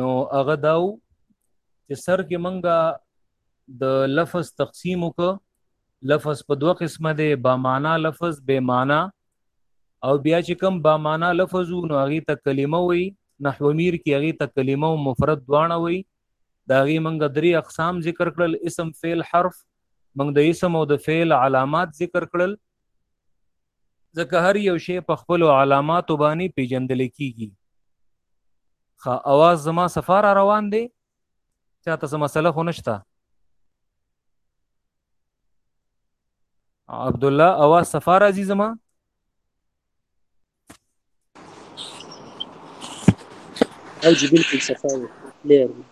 نو هغه داو چې سر کې منګه د لفظ تقسیم وک لفظ په دوه قسمه دی با معنا لفظ به معنا او بیا چې کوم با معنا لفظ نو هغه ته کلمه وي نحو میر کې هغه ته کلمه او مفرد دواړه وي دا غي منګه درې اقسام ذکر کړل اسم فعل حرف منګ د اسم او د فعل علامات ذکر کړل ځکه هر یو شی په خپل علاماتو باندې پیجندل کیږي خا اواز زما سفر روان دی چاته څه مسله خو نشته عبد الله اواز سفر عزیز ما او جی بلکل صفا وو کلیر وو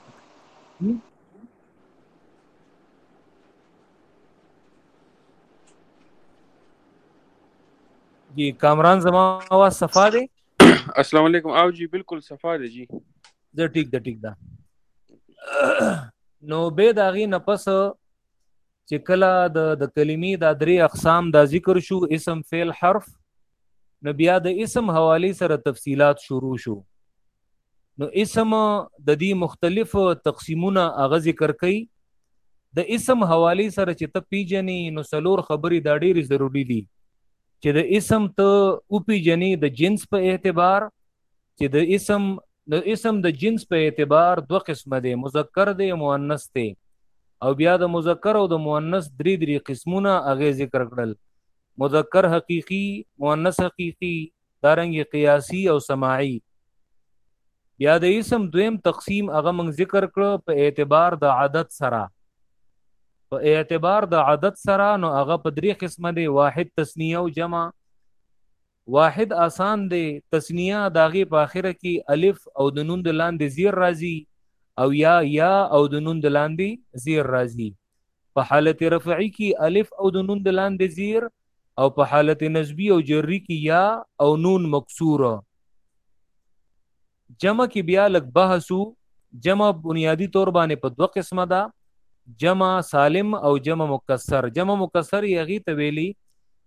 جی کامران زما آواز صفا دی السلام علیکم او جی بلکل صفا دی جی زه ټیک ده ټیک ده نو به داغي نفس چې کله د د کلمې د درې اقسام دا ذکر شو اسم فعل حرف نو بیا د اسم حوالی سره تفصيلات شروع شو نو اسم د دې مختلف تقسیمونه اغه ذکر کړي د اسم حوالی سره چې ته پیجنې نو سلور خبري دا ډېری ضروری دي چې د اسم ته او پیجنې د جنس په اعتبار چې د اسم د اسم د جنس په اعتبار دوه قسمه دی مذکر دی مؤنث دی او بیا د مذکر او د مؤنث درې درې قسمونه هغه ذکر کړل مذکر حقيقي مؤنث حقيقي دارنګ قياسي او سماعي بیا د اسم دویم تقسیم هغه موږ ذکر کړ په اعتبار د عدد سره په اعتبار د عدد سره نو هغه په درې قسمه دی واحد تسنیه او جمع واحد آسان دی تثنیه د هغې په آخره کې الف او د نون د لاندې زیر راځي او یا یا او د نون د لاندې زیر راځي په حالت رفعی کې الف او د نون د لاندې زیر او په حالت نسبی او جری کې یا او نون مکسور جمع کې بیا لږ بحث وو جمع بنیادی طور باندې په دوه قسمه ده جمع سالم او جمع مکسر جمع مکسر یغی ته ویلی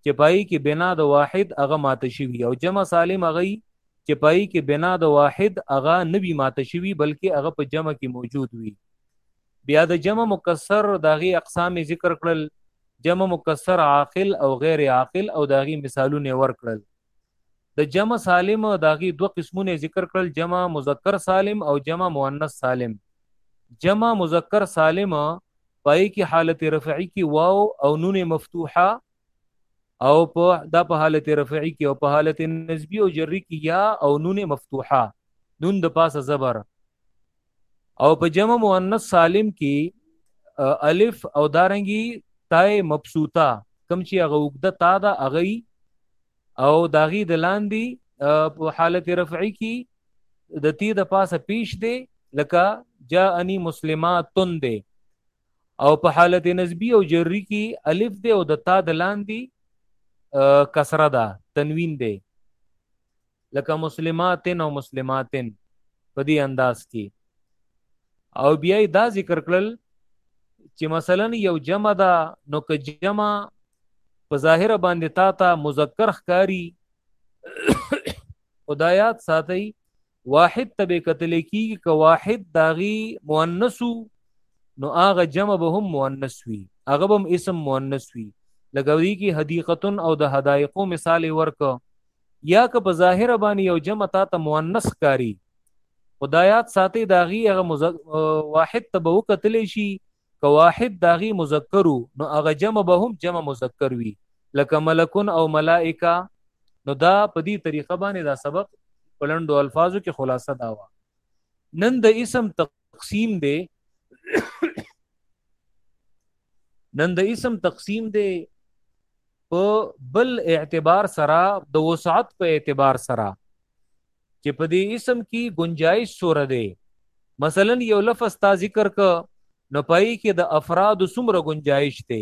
چې پای کې بنا د واحد هغه ماته شوی او جمع سالم هغه چې پای کې بنا د واحد هغه نوی ماته شوی بلکې هغه په جمع کې موجود وي بیا د جمع مکسر داغي اقسام ذکر کړل جمع مکسر عاقل او غیر عاقل او داغي مثالونه ورکړل د جمع سالم داغي دوه قسمونه ذکر کړل جمع مذکر سالم او جمع مؤنث سالم جمع مذکر سالم پای کې حالت رفعي کې واو او نون مفتوحه او په دا په حالت رفعي کې او په حالت نسبي او جري کې یا او نون مفتوحه نون د پاسه زبر او په جمع مؤنث سالم کې الف او دارنګي تای مبسوطه کم چې هغه وګده تا دا اغي او داغي د لاندې په حالت رفعي کې د تی د پاسه پیش دی لکه جاءنی مسلماتن دی او په حالت نسبی او جری کې الف دی او د تا د لاندې کسره ده تنوین دی لکه مسلماتن او مسلماتن په دې انداز کې او بیا دا ذکر کړل چې مثلا یو جمع ده نو که جمع په ظاهر باندې تا ته مذکر ښکاری خدایات ساتي واحد تبه قتل کیږي که واحد داغي مؤنثو نو هغه جمع به هم مؤنث وي هغه به هم اسم مؤنث وي لګوي کی حدیقتن او د حدایقو مثال ورک یا که په ظاهر باندې یو جمع تا ته مؤنث ښکاری خدایات ساتي داغي هغه مزک... واحد ته به وکتلی شي که واحد داغي مذکرو نو هغه جمع به هم جمع مذکر وي لکه ملکون او ملائکه نو دا په دې طریقه باندې دا سبق پلندو الفاظو کې خلاصه داوا نن د اسم تق... تقسیم دی نن د اسم تقسیم دی په بل اعتبار سره د وسعت په اعتبار سره چې په دې اسم کې گنجائش سور دی مثلا یو لفظ تا ذکر ک نو پای کې د افراد سمره گنجائش ته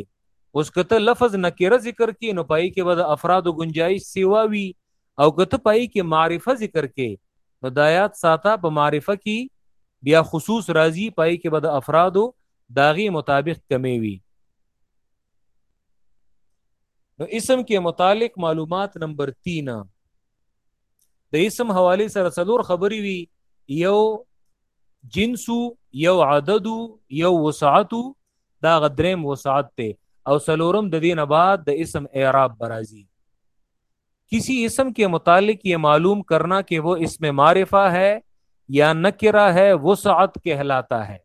اوس کته لفظ نکره ذکر کې نو پای کې به د افراد گنجائش سیوا وی او که ته پای کې معرفه ذکر کې نو د آیات ساته په معرفه کې بیا خصوص راځي پای کې به د افرادو داغي مطابق کمی وي نو اسم کې متعلق معلومات نمبر 3 د اسم حواله سره څلور خبري وي یو جنس یو عدد یو وسعت دا غدریم وسعت ته او سلورم د دینه بعد د اسم اعراب برازي کسی اسم کے متعلق یہ معلوم کرنا کہ وہ اسم معرفہ ہے یا نکرہ ہے وہ سعت کہلاتا ہے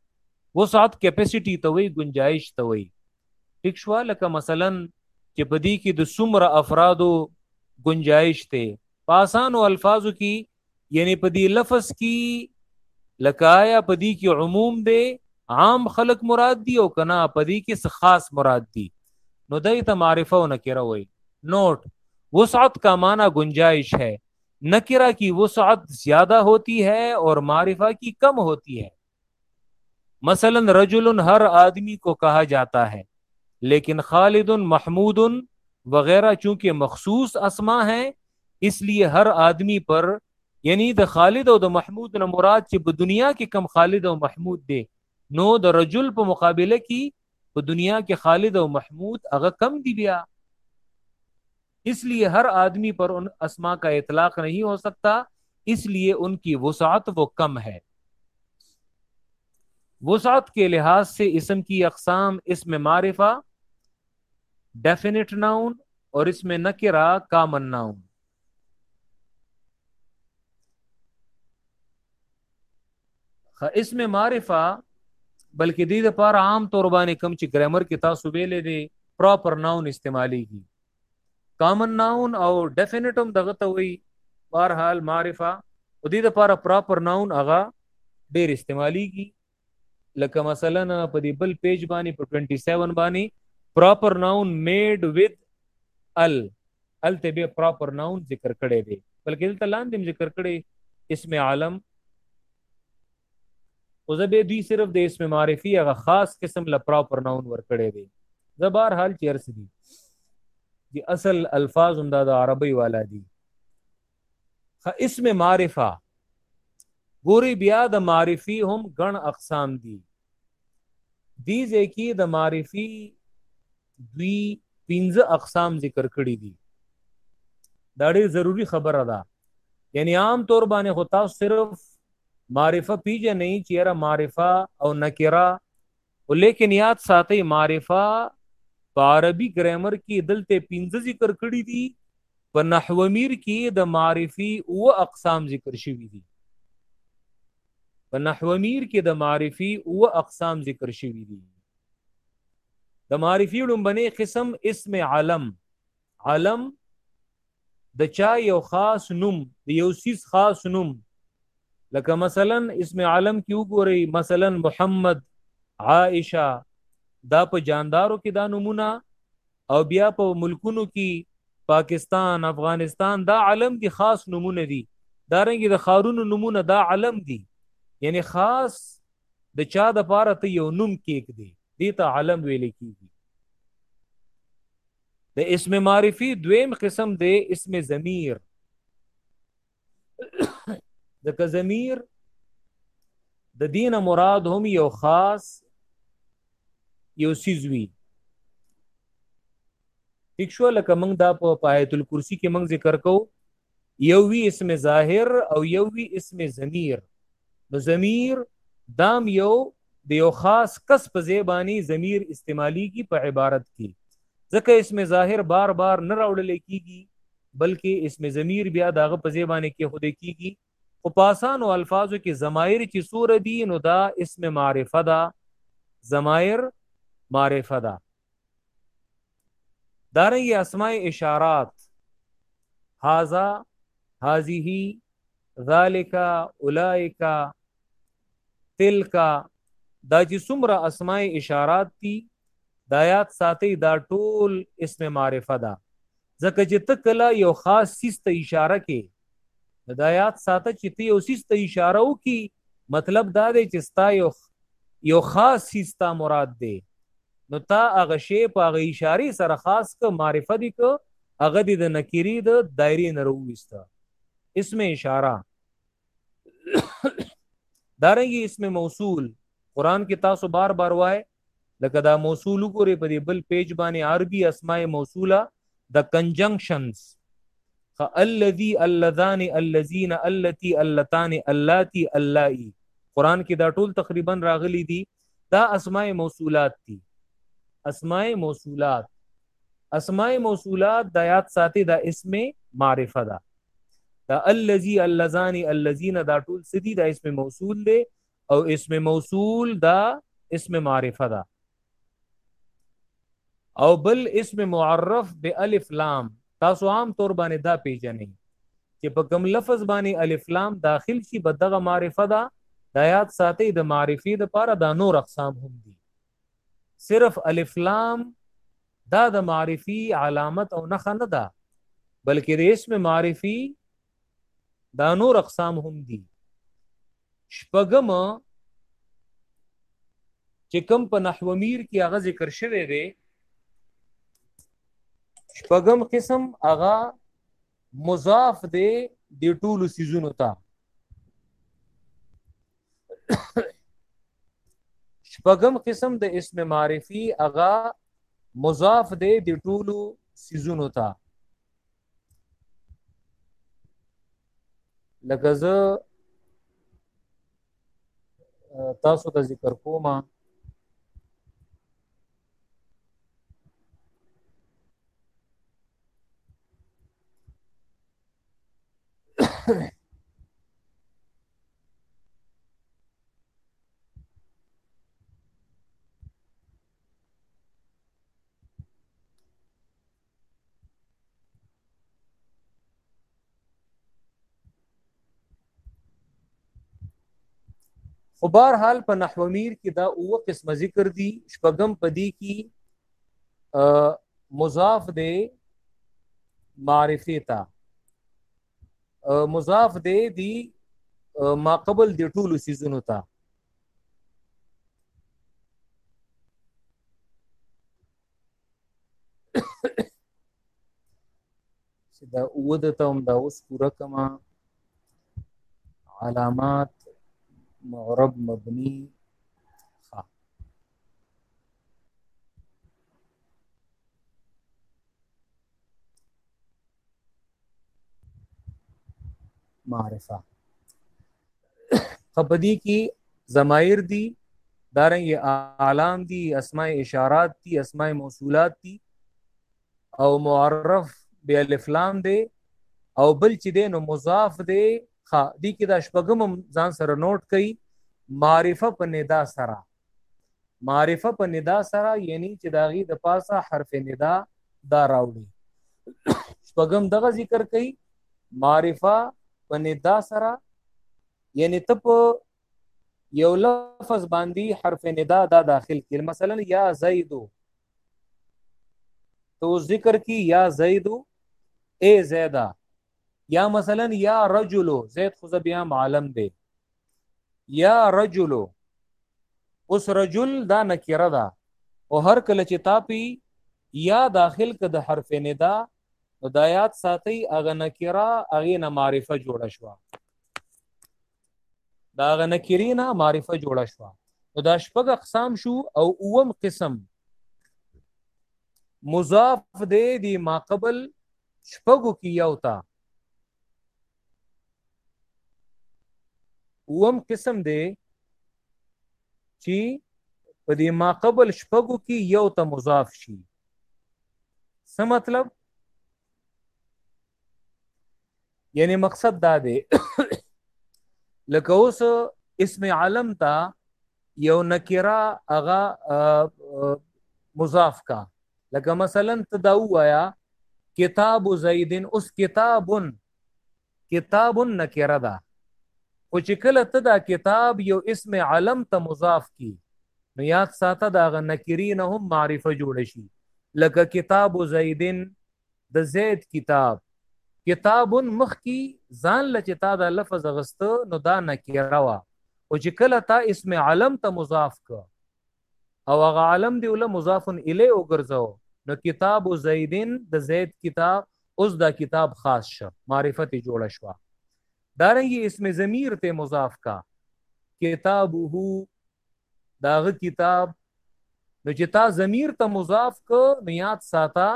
وہ سعد کیپیسیٹی تو گنجائش توشوال کا مثلاً پدی کی سمر افراد و گنجائش تھے پاسان و الفاظ کی یعنی پدی لفظ کی لکایا پدی کی عموم دے عام خلق مراد دی او کنا پدی کی خاص مراد دی نو دای تا معرفہ و نکیرا ہوئی نوٹ وسعت کا معنی گنجائش ہے نکرہ کی وسعت زیادہ ہوتی ہے اور معرفہ کی کم ہوتی ہے مثلا رجل هر آدمی کو کہا جاتا ہے لیکن خالد محمود وغیرہ چونکہ مخصوص اسما ہیں اس لیے ہر آدمی پر یعنی د خالد او د محمود نه مراد چې په دنیا کې کم خالد او محمود دی نو د رجل په مقابله کې په دنیا کې خالد او محمود هغه کم دی بیا اس لیے ہر آدمی پر ان اسما کا اطلاق نہیں ہو سکتا اس لیے ان کی وسعت وہ کم ہے وسعت کے لحاظ سے اسم کی اقسام اس میں معرفا ڈیفینٹ ناؤن اور اس میں نکرا کامن ناؤن خ اسم معرفه بلکې دې د پاره عام تور باندې کم چې ګرامر کې تاسو ویلې دي پراپر ناون استعماليږي کامن ناون او ډیفینټم دغه ته وي بهرحال معرفه او دې د پاره پراپر ناون هغه ډېر استعماليږي لکه مثلا په دې بل پیج باندې په 27 باندې پراپر ناون میډ وذ ال الته به پراپر ناون ذکر کړي دي بلکې دلته لاندې ذکر کړي اسم عالم او زه به دوی صرف د اسم معرفي هغه خاص قسم ل پراپر ناون ور کړي دي زبر حال چیرس دي دي اصل الفاظ هم د عربي والا دي خه اسم معرفه ګوري بیا د معرفي هم ګڼ اقسام دي دي ځکه د معرفي دوی پنځه اقسام ذکر کړی دي دا ډېر ضروری خبره ده یعنی عام طور باندې خو تاسو صرف معرفه پیژنې چې را معرفه او نکره ولیکن یاد ساتئ معرفه په عربي ګرامر کې دلته پنځه ذکر کړی دي په نحو میر کې د معرفي او اقسام ذکر شوی دي په نحو میر کې د معرفي او اقسام ذکر شوی دي د معرفي لومبني قسم اسم علم علم د چا یو خاص نوم د یو سیس خاص نوم لکه مثلا اسم عالم کې وګورئ مثلا محمد عائشه دا په جاندارو کې دا نمونه او بیا په ملکونو کې پاکستان افغانستان دا عالم دي خاص نمونه دي دا رنګ د خارونو نمونه دا عالم دي یعنی خاص د چا د پاره ته یو نوم کېک دی دې ته عالم ویل کیږي د اسم معرفي دویم قسم دی اسم ضمیر ځکه ضمیر د دین مراد هم یو خاص یو سیزوی ٹھیک شو لکه موږ دا په آیت الکرسی کې موږ ذکر کوو یو وی اسم ظاهر او یو وی اسم ضمیر نو ضمیر دام یو د یو خاص کس په ځای باندې ضمیر استعمالیږي په عبارت کې ځکه اسم ظاهر بار بار نه راوړل کیږي بلکې اسم ضمیر بیا داغه په ځای باندې کې خوده کیږي خو په اسانو الفاظو کې ضمایر چې سور دي نو دا اسم معرفه ده ضمایر معرفه ده دارنګ اسماء اشارات هاذا هذه ذالک اولائک تلک دا چې څومره اسماء اشارات دي د آیات ساتي دا ټول اسم معرفه ده ځکه چې ته کله یو خاص سیس ته اشاره کې دا یاد ساته چې ته یو سیس ته اشاره وکي مطلب دا دی چې ستا یو یو خاص سیس ته مراد دی نو تا هغه شی په هغه اشاره سره خاص ک معرفت دی ک هغه د نکری د دایره نه رويسته اسم اشاره دارنګي اسم موصول قران کې تاسو بار بار وای لکه دا موصول وګورئ په دې بل پیج باندې عربي اسماء موصوله د کنجنکشنز الذي اللذان الذين التي اللتان اللاتي اللائي قران کې دا ټول تقریبا راغلي دي دا اسماء موصولات دي اسماء موصولات اسماء موصولات د یاد ساتي دا اسم معرفه ده دا الذي اللذان الذين دا ټول سدي دا اسم موصول دی او اسم موصول دا اسم معرفه ده او بل اسم معرف به الف لام تاسو عام طور باندې دا پیژنئ چې په کوم لفظ باندې الف لام داخل شي به دغه معرفه ده د آیات ساتي د معرفي د پاره دا نور اقسام هم دي صرف الف لام دا د معرفي علامت او نخ نه ده بلکې د اسم معرفي دا نور اقسام هم دي شپږم چې کم په نحو میر کې هغه ذکر شوی دی شپږم قسم هغه مضاف دی د ټولو سيزونو ته شپږم قسم د اسم معرفي هغه مضاف دی د ټولو سيزونو ته لکه زه تاسو ته ذکر کوم خو بهر حال په نحو میر کې دا اوه قسمه ذکر دي شپږم پدی کې مضاف دی معرفه تا مضاف دی دی ما قبل دی ټولو سيزونو ته چې دا اوه د ته هم دا اوس پوره کما علامات معرب مبني معرفه خپدی کی زمایر دی دارنګ اعلام دی اسماء اشارات دی اسماء موصولات دی او معرف به الف لام دی او بل چې دی نو مضاف دی خا دی کې دا شپږم ځان سره نوٹ کړئ معرفه په ندا سره معرفه په ندا سره یعنی چې دا غي د پاسه حرف ندا دا راوړي شپږم دغه ذکر کوي معرفه په ندا سره یعنی ته په یو لفظ باندې حرف ندا دا داخل کړي مثلا یا زیدو تو ذکر کی یا زیدو اے زیدا یا مثلا یا رجل زید خو بیا عالم دی یا رجل اوس رجل دا نکره ده او هر کله چې تاپی یا داخل ک د حرف ندا نو د آیات ساتي اغه نکره اغه نه معرفه جوړه شو دا اغه نکرینا معرفه جوړه شو نو دا شپږ اقسام شو او اوم قسم مضاف دی دی ما قبل شپږو کې یو تا اوم قسم دی چې په دې ما قبل شپږو کې یو ته مضاف شي څه مطلب یعنی مقصد دا دی لکه اوس اسم عالم ته یو نکرا هغه مضاف کا لکه مثلا ته دا وایا کتاب زیدن اوس کتابن کتابن نکره ده خو چې کله ته دا کتاب یو اسم علم ته مضاف کی نو یاد ساته دا غ نکری نه هم معرفه جوړ شي لکه کتاب زیدن د زید کتاب کتاب مخکی ځان له چې تا دا لفظ اغسته نو دا نکیره وه او چې کله تا اسم علم ته مضاف که او هغه علم دی ول مضاف الی او ګرځاو نو کتاب زیدن د زید کتاب اوس دا کتاب خاص شه معرفت جوړ شوه دارنګي اسم ضمیر ته مضاف کا کتابه داغه کتاب نو چې تا ضمیر ته مضاف کو نو یاد ساته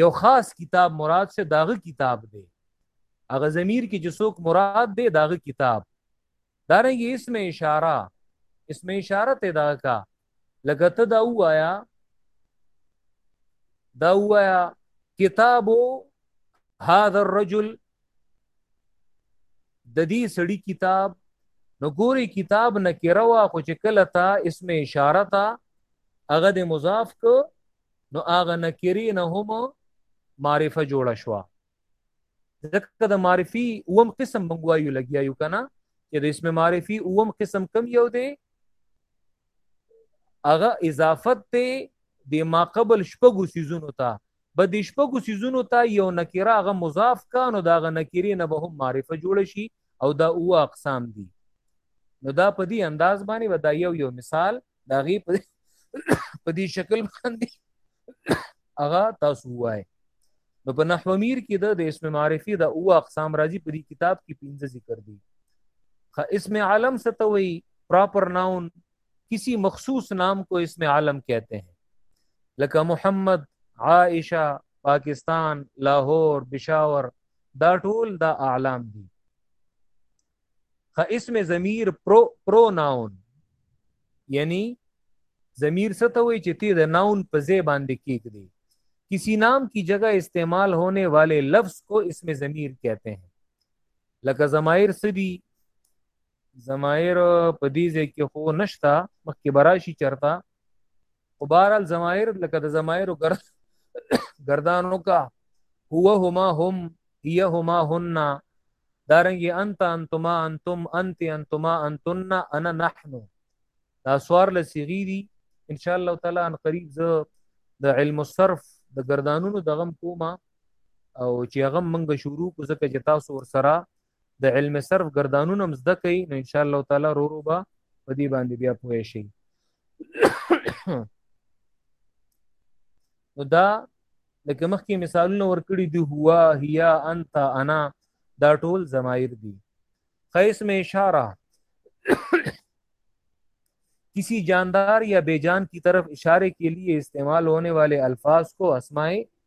یو خاص کتاب مراد شه داغه کتاب دی هغه ضمیر کې چې څوک مراد دی داغه کتاب دارنګه اسم اشاره اسم اشاره ته دا کا لکه ته دا وایا دا وایا کتاب هذا الرجل د دې سړی کتاب نو ګوري کتاب نکره وا خو چې کله تا اسم اشاره تا هغه د مضاف کو نو هغه نکری نه هم معرفه جوړه شو ځکه د معرفي اوم قسم منګوایو لګیا یو کنه چې د اسم معرفي اوم قسم کم یو دی هغه اضافت ته د ما قبل شپږو سيزونو ته به د شپږو سيزونو ته یو نکره هغه مضاف کا نو دا غ نکری نه به هم معرفه جوړ شي او دا او اقسام دي نو دا په دې انداز باندې ودا یو یو مثال دا غي په دې شکل باندې هغه تاسو وای نو په نحو میر کې د اسم معرفي د او اقسام راځي په دې کتاب کې پنځه ذکر دي خا اسم عالم ستوي پراپر ناون کسی مخصوص نام کو اسم عالم کہتے ہیں لکه محمد عائشه پاکستان لاهور بشاور دا ټول دا اعلام دي خ اسم ضمیر پرو پرو ناون یعنی ضمیر څه ته وایي چې تی د ناون په ځای باندې کېږدي کسی نام کی جگہ استعمال ہونے والے لفظ کو اسم ضمیر کہتے ہیں لکه ضمائر سدی زمایر په دې ځای کې خو نشته مخکې به راشي چرته خو بهرحال زمایر لکه د زمایرو ګر ګردان وکړه هو هما هم هي هما هن دارنګي انت انتما انتم انت انتما انتن انا نحن دا سوار لسیغي دي ان شاء الله تعالی ان قریب زه د علم الصرف د ګردانونو دغم کومه او چې هغه منګه شروع کو ځکه چې تاسو ور سره د علم صرف ګردانونه هم زده کوي نو ان شاء الله تعالی رو رو به په دې باندې بیا پوه شي نو دا لکه مخکې مثالونه ورکړي دي هوا هيا انت انا دا ټول ضمائر دي خیس میں اشاره کسی جاندار یا بیجان کی طرف اشارے کے لیے استعمال ہونے والے الفاظ کو اسمائے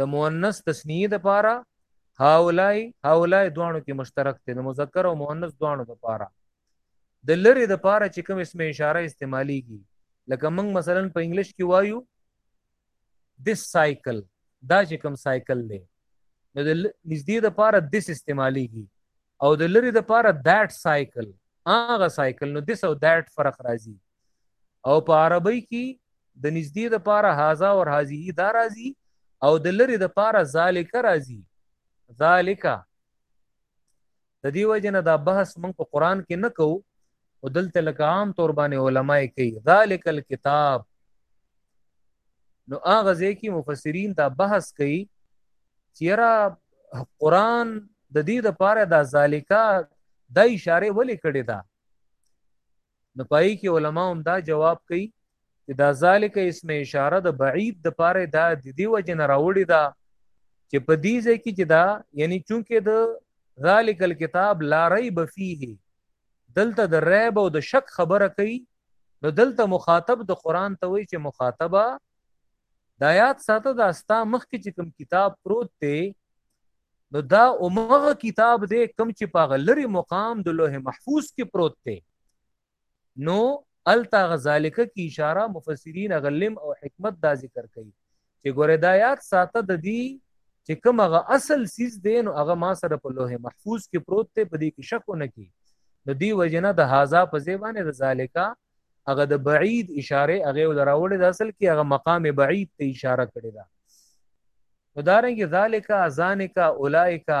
د مؤنث تسنیه د پاره هاولای هاولای دوانو کې مشترک دی د مذکر او مؤنث دوانو د پاره د لری د پاره چې کوم اسم اشاره استعمالیږي لکه موږ مثلا په انګلیش کې وایو this cycle دا چې کوم سایکل دی نو د نږدې د پاره this استعمالیږي او د لری د پاره دیټ سایکل هغه سایکل نو دیس او دیټ فرق راځي او په عربی کې د نږدې د پاره هاذا او هاذه دا راځي او د لری د پاره ذالک راځي ذالک د دې وجه نه دا بحث موږ په قران کې نه کوو او دلته لکه عام طور باندې علما یې کوي ذالک الكتاب نو هغه ځکه مفسرین دا بحث کوي چې را قران د دې د پاره دا ذالیکا د اشاره ولې کړې ده نو پای کې علما هم دا جواب کوي چې دا ذالک اسم اشاره د بعید د پاره دا د دې وجه نه راوړې ده چې په دې ځای کې چې دا یعنی چونکه د ذالک الكتاب لا ریب فیه دلته د ریب او د شک خبره کوي نو دلته مخاطب د قران ته وایي چې مخاطبه د آیات ساته دا ستا مخ کې چې کوم کتاب پروت دی نو دا اومغه کتاب دی کوم چې په غلری مقام د لوح محفوظ کې پروت دی نو التا غزالکه کی اشاره مفسرین غلم او حکمت دا ذکر کوي چې ګوره دا یاد ساته د دې چې کوم هغه اصل سیز دی نو هغه ما سره په لوح محفوظ کې پروت دی په دې کې شک نه کی د دې وجنه د هاذا په زیبانه د ذالیکا هغه د بعید اشاره هغه دراوړې د اصل کې هغه مقام بعید ته اشاره کړی دا ودارنګ ذالیکا ازانکا اولایکا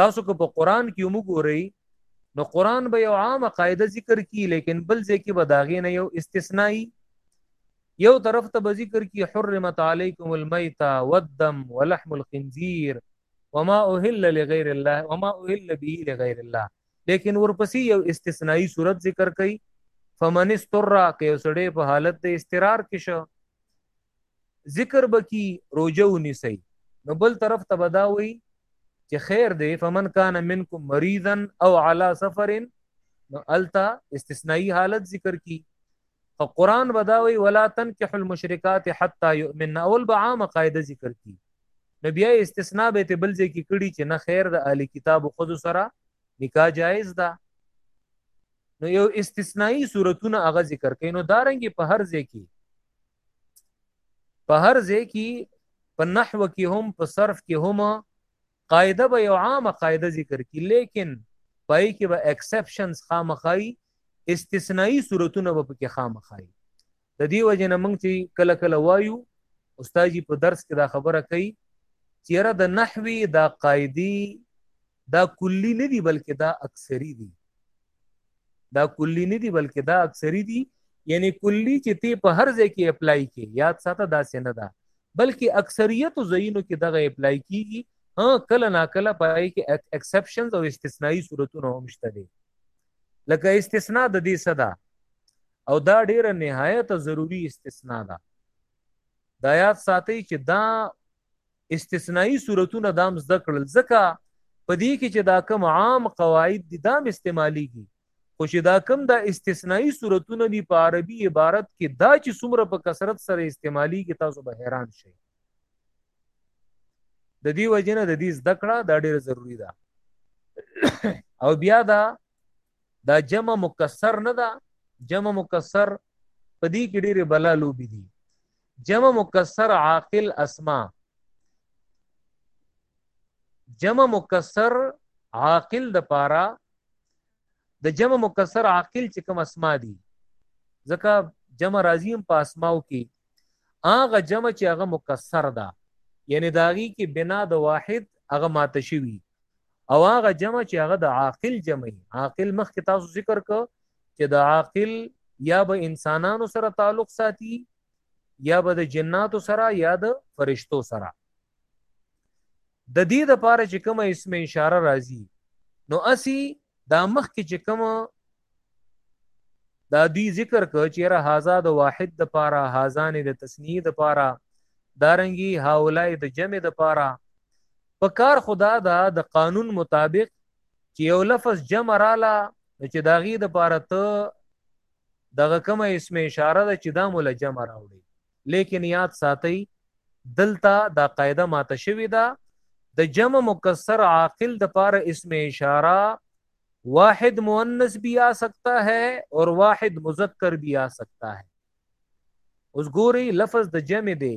تاسو که په قران کې موږ ګورئ نو قران به یو عامه قاعده ذکر کی لیکن بل ځکه به داغې نه یو استثنایی یو طرف ته به ذکر کی حرمت علیکم المیتہ والدم ولحم الخنزیر وما اهل لغیر الله وما اهل به لغیر الله لیکن ورپسې یو استثنایی صورت ذکر کړي فمن استر که سړی په حالت د استقرار کې شو ذکر بکی روجه ونیسی نو بل طرف ته بداوي چې خیر دی فمن کان منکم مریضا او علی سفر نو التا استثنایی حالت ذکر کی او قران بداوي ولا تنكح المشركات حتى يؤمن اول به عامه قاعده ذکر کی نو بیا استثناء به ته بل ځای کې کړي چې نه خیر د اهل کتاب خود سره نکاح جایز ده نو یو استثنایی صورتونه هغه ذکر کین نو دارنګي په هر ځای کې په هر ځای کې په نحو کې هم په صرف کې هم قاعده به یو عامه قاعده ذکر کی لیکن پای کې به ایکسپشنز خامخای استثنایی صورتونه به پکې خامخای د دې وجه نه موږ چې کله کله وایو استاد په درس کې دا خبره کوي چې را د نحوی دا قاعده دا کلی نه دی بلکې دا اکثری دی دا کلی نه دی بلکې دا اکثری دی یعنی کلی چې تی په هر ځای کې اپلای کې یاد ساته دا سینه ده بلکې اکثریت زینو کې دغه اپلای کیږي ها کله نا کله پای کې ایکسپشنز او استثنایی صورتونه هم شته دي لکه استثناء د دې صدا او دا ډیره نهایت ضروری استثناء ده دا یاد ساتي چې دا استثنایی صورتونه دام زده کړل ځکه په دې کې چې دا کم عام قواعد دي دام استعماليږي خو چې دا کم دا استثنایی صورتونه دي په عربي عبارت کې دا چې څومره په کثرت سره استعماليږي تاسو به حیران شئ د دې وجنه د دې زده کړه دا ډېر ضروری ده او بیا دا دا جمع مکسر نه ده جمع مکسر په دې کې ډېرې بلا لوبې دي جمع مکسر عاقل اسما جمع مکسر عاقل د پاره د جمع مکسر عاقل چې کوم اسما دي ځکه جمع راځي هم په اسماو کې هغه جمع چې هغه مکسر ده یعنی داغي کې بنا د واحد هغه ماته شوی او هغه جمع چې هغه د عاقل جمع عاقل مخ کې تاسو ذکر کو چې د عاقل یا به انسانانو سره تعلق ساتي یا به د جناتو سره یا د فرشتو سره د دې د پاره چې کومه اسم اشاره راځي نو اسی دا مخ کې چې کومه دا دی ذکر ک چې را هاذا د واحد د پاره هاذان د تسنیه د پاره دارنګي هاولای د جمع د پاره په کار خدا دا د قانون مطابق چې یو لفظ جمع رااله چې داغي د پاره ته دغه کومه اسم اشاره ده چې دا مول جمع راوړي لیکن یاد ساتي دلته دا قاعده ماته شوې ده د جمع مکسر عاقل د پاره اسم اشاره واحد مؤنث بھی آ سکتا ہے اور واحد مذکر بھی آ سکتا ہے اوس ګوري لفظ د جمع دی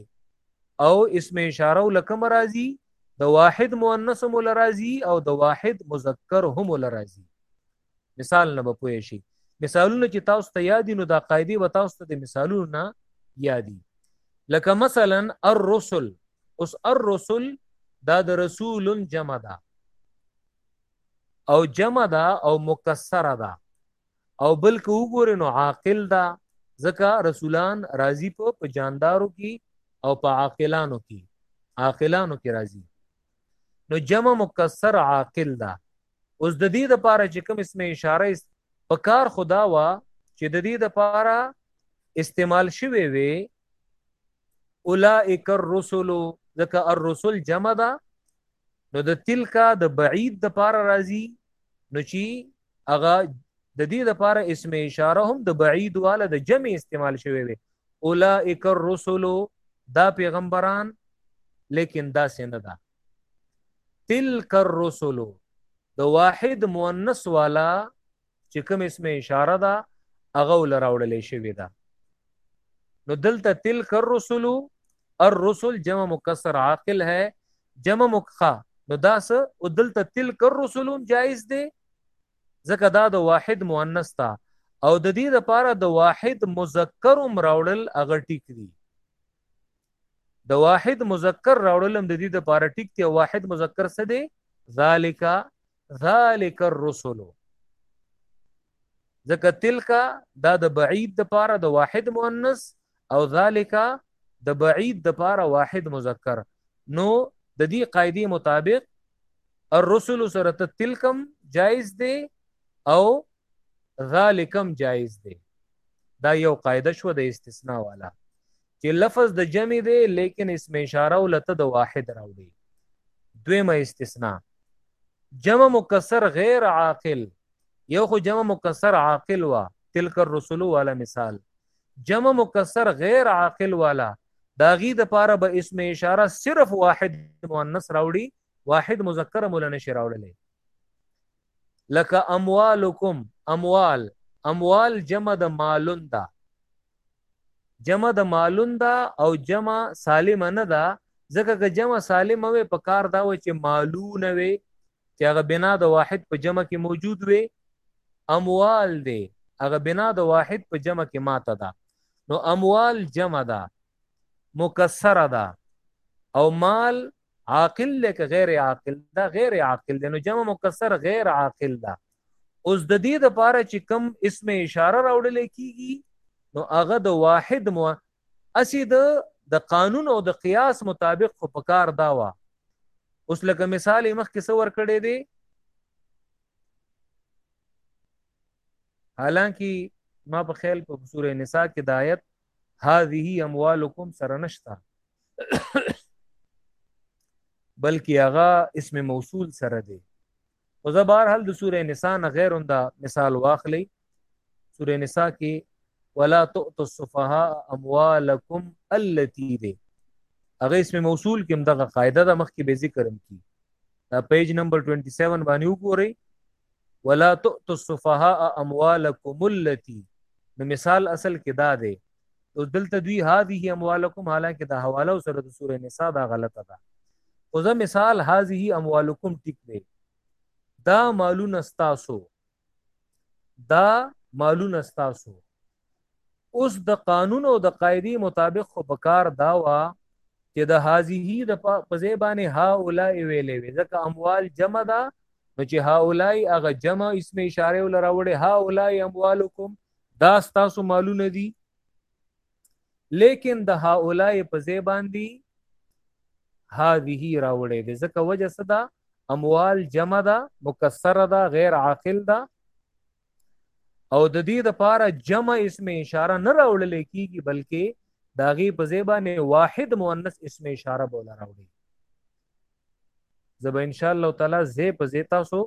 او اسم اشاره لکم راضی د واحد مؤنث هم لرازی او د واحد مذکر هم لرازی مثال نه بپوي شي مثالونه چې تاسو ته یاد نو دا قاعده و تاسو ته د مثالونو نه یادي لکه مثلا الرسل اوس الرسل دا د رسول جمع ده او جمع ده او مکسره ده او بل که وګورې نو عاقل ده ځکه رسولان راضي په په جاندارو کې او په عاقلانو کې عاقلانو کې راضي نو جمع مکسر عاقل ده اوس د دې د پاره چې کوم اسمه اشاره په کار خدا وا چې د دې د پاره استعمال شوی وي اولائک الرسل ځکه الرسل جمع ده نو د تلکا د بعید د پاره راضي نو چې هغه د دې لپاره اسم اشاره هم د بعید والا د جمع استعمال شوی وي اولائک الرسل دا پیغمبران لیکن دا سینه ده تلک الرسل د واحد مؤنث والا چې کوم اسم اشاره ده هغه لراوړل شوی ده نو دلته تلک الرسل الرسل جمع مکسر عاقل ہے جمع مکخا نو دا س او دلته تلک الرسل جائز دی ځکه دا د واحد مؤنث تا او د دې لپاره د واحد مذکر راوړل اغه ټیک دي د واحد مذکر راوړل هم د دې د پاره ټیک دی واحد مذکر څه دی ذالک ذالک الرسل ځکه تلک دا د بعید د پاره د واحد مؤنث او ذالک د بعید د پاره واحد مذکر نو د دې قاعده مطابق الرسل سره ته تلکم جایز دی او ذالکم جایز دی دا یو قاعده شو د استثناء والا چې لفظ د جمع دی لیکن اسم اشاره ولته د واحد راوړي دویمه استثناء جمع مکسر غیر عاقل یو خو جمع مکسر عاقل وا تلک الرسل والا مثال جمع مکسر غیر عاقل والا داغي د پاره به اسم اشاره صرف واحد مؤنث راوړي واحد مذکر مولنه شي راوړلې لکه اموالکم اموال اموال جمع د مالون ده جمع د مالون ده او جمع سالم نه ده ځکه که جمع سالم وي په کار دا و چې مالون وي چې هغه بنا د واحد په جمع کې موجود وي اموال دی هغه بنا د واحد په جمع کې ماته ده نو اموال جمع ده مکسره ده او مال عاقل لکه غیر عاقل دا غیر عاقل دی نو جمع مکسر غیر عاقل دا اوس د دې د پاره چې کم اسم اشاره راوړل کیږي نو هغه د واحد مو اسی د د قانون او د قیاس مطابق خو پکار دا وا اوس لکه مثال مخ کې څور کړي دي حالانکه ما په خیال په سوره نساء کې د آیت هذه اموالکم سره نشته بلکې هغه اسم موصول سره دی خو زه بهر حال د سوره نساء نه غیر دا مثال واخلي سوره نساء کې ولا تؤتوا السفهاء اموالکم التي دي هغه اسم موصول کې دغه قاعده د مخ کې به ذکرم کی دا پیج نمبر 27 باندې وګورئ ولا تؤتوا السفهاء اموالکم التي نو مثال اصل کې دا دی او دلته دوی هذه اموالکم حالانکه دا حواله او سره د سوره نساء دا غلطه ده او دا مثال هذه اموالکم ټیک دی دا مالون استاسو دا مالون استاسو اوس د قانون او د قاعده مطابق خو په کار دا وا چې د هاذه د په ځای باندې ها اولای ویلې وي ځکه اموال جمع ده نو چې ها اولای هغه جمع اسم اشاره ول راوړي ها اولای اموالکم دا ستاسو مالونه دي لیکن د ها اولای په ځای باندې هذه راوړي دي ځکه وجه صدا اموال جمع ده مکسره ده غیر عاقل ده او د دې لپاره جمع اسم اشاره نه راوړل کیږي بلکې داغي په ځای باندې واحد مؤنث اسم اشاره بوله راوړي زب ان شاء الله تعالی زه په زی تاسو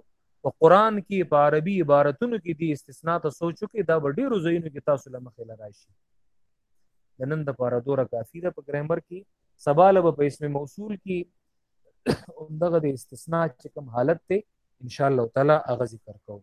په قران کې په عربي عبارتونو کې دي استثناء ته سوچو کې دا ډېر زینو کې تاسو لمخې لراشي د نن د پاره دوره کافی ده په ګرامر کې سباله په اسم موصول کې دغه د استثناء چې کوم حالت ته ان شاء الله تعالی اغه ذکر کوو